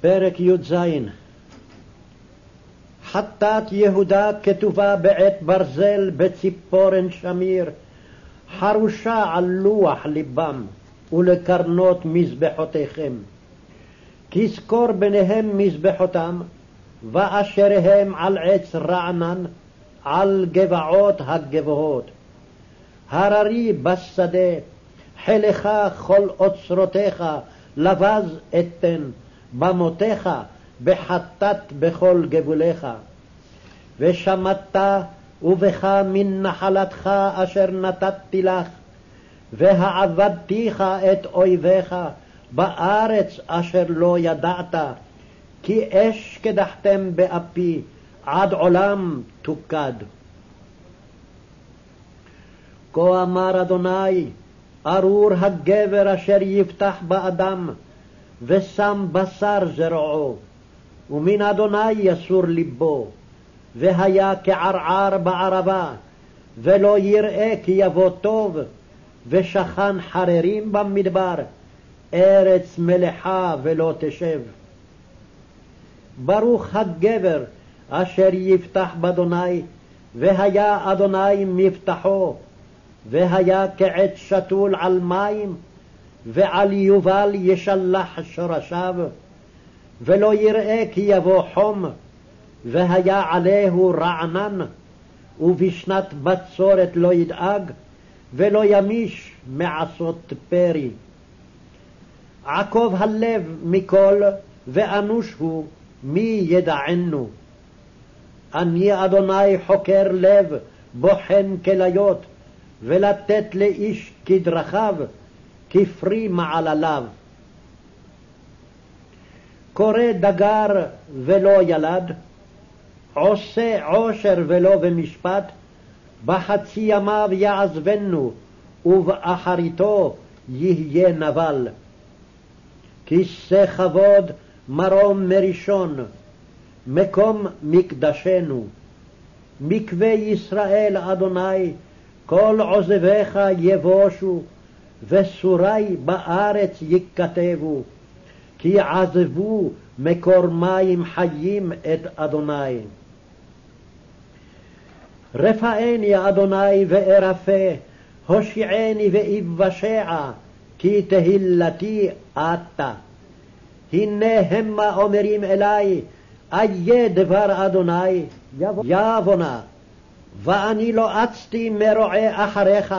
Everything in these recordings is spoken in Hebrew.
פרק י"ז חטאת יהודה כתובה בעט ברזל בציפורן שמיר, חרושה על לוח ליבם ולקרנות מזבחותיכם. כזכור ביניהם מזבחותם, ואשר הם על עץ רענן, על גבעות הגבוהות. הררי בשדה, חילך כל אוצרותיך, לבז אתן, במותיך, בחטאת בכל גבוליך. ושמטת ובך מן נחלתך אשר נתתי לך, והעבדתיך את אויביך בארץ אשר לא ידעת, כי אש קדחתם באפי, עד עולם תוקד. כה אמר אדוני, ארור הגבר אשר יפתח באדם, ושם בשר זרעו, ומן אדוני יסור ליבו, והיה כערער בערבה, ולא יראה כי יבוא טוב, ושכן חררים במדבר, ארץ מלחה ולא תשב. ברוך הגבר אשר יפתח באדוני, והיה אדוני מבטחו, והיה כעץ שתול על מים, ועל יובל ישלח שורשיו, ולא יראה כי יבוא חום, והיה עליהו רענן, ובשנת בצורת לא ידאג, ולא ימיש מעשות פרי. עקוב הלב מכל, ואנוש הוא, מי ידענו? אני אדוני חוקר לב, בוחן כליות, ולתת לאיש כדרכיו, כפרי מעלליו. קורא דגר ולא ילד, עושה עושר ולא במשפט, בחצי ימיו יעזבנו, ובאחריתו יהיה נבל. כיסא כבוד מרום מראשון, מקום מקדשנו. מקווה ישראל אדוני, כל עוזביך יבושו, וסורי בארץ ייכתבו, כי עזבו מקור מים חיים את אדוני. רפאני אדוני וארפה, הושיעני ואבשע, כי תהילתי אתה. הנה המה אומרים אלי, איה דבר אדוני, יבונה, ואני לא אצתי מרועה אחריך,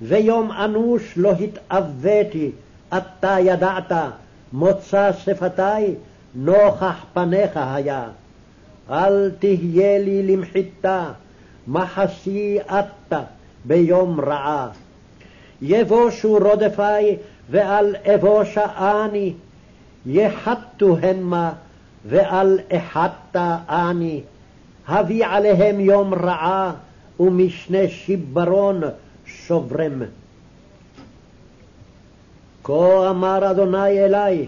ויום אנוש לא התאוויתי, אתה ידעת, מוצא שפתי, נוכח פניך היה. אל תהיה לי למחיתה, מחסי אתה ביום רעה. יבושו רודפי, ואל אבושה אני, יחתו המה, ואל אחתה אני. הביא עליהם יום רעה, ומשנה שיברון שוברם. כה אמר אדוני אלי,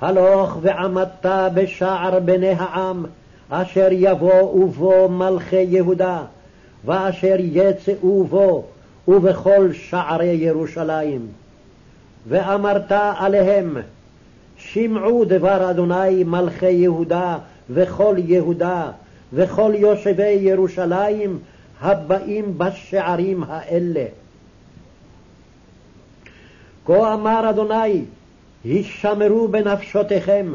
הלוך ועמדת בשער בני העם, אשר יבואו בו מלכי יהודה, ואשר יצאו בו, ובכל שערי ירושלים. ואמרת עליהם, שמעו דבר אדוני מלכי יהודה, וכל יהודה, וכל יושבי ירושלים, הבאים בשערים האלה. כה אמר אדוני, הישמרו בנפשותיכם,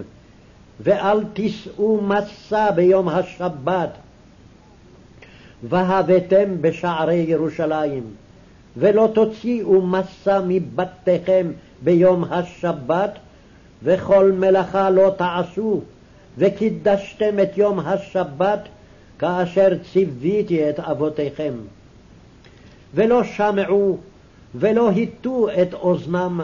ואל תישאו מסע ביום השבת, והבאתם בשערי ירושלים, ולא תוציאו מסע מבתיכם ביום השבת, וכל מלאכה לא תעשו, וקידשתם את יום השבת כאשר ציוויתי את אבותיכם. ולא שמעו, ולא הטו את אוזנם,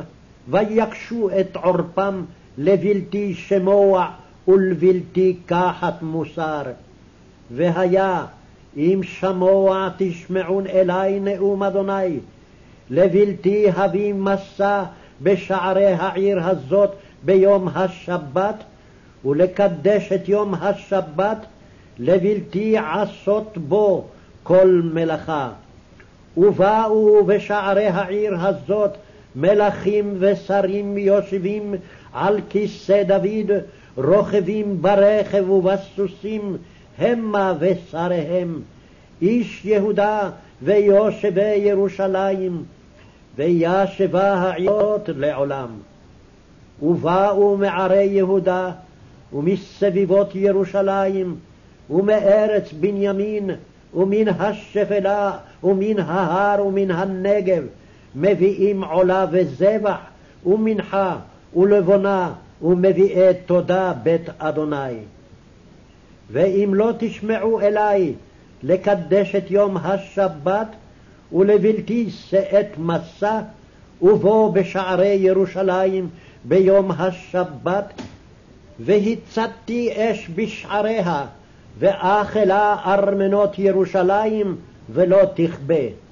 ויקשו את עורפם לבלתי שמוע ולבלתי קחת מוסר. והיה אם שמוע תשמעון אלי נאום אדוני, לבלתי הביא מסע בשערי העיר הזאת ביום השבת, ולקדש את יום השבת, לבלתי עשות בו כל מלאכה. ובאו בשערי העיר הזאת מלכים ושרים יושבים על כיסא דוד, רוכבים ברכב ובסוסים, המה ושריהם, איש יהודה ויושבי ירושלים, וישבה העיות לעולם. ובאו מערי יהודה, ומסביבות ירושלים, ומארץ בנימין, ומן השפלה, ומן ההר, ומן הנגב, מביאים עולה וזבח, ומנחה, ולבונה, ומביאי תודה בית אדוני. ואם לא תשמעו אלי לקדש את יום השבת, ולבלתי שאת מסע, ובוא בשערי ירושלים ביום השבת, והצתתי אש בשעריה, ואכלה ארמנות ירושלים, ולא תכבה.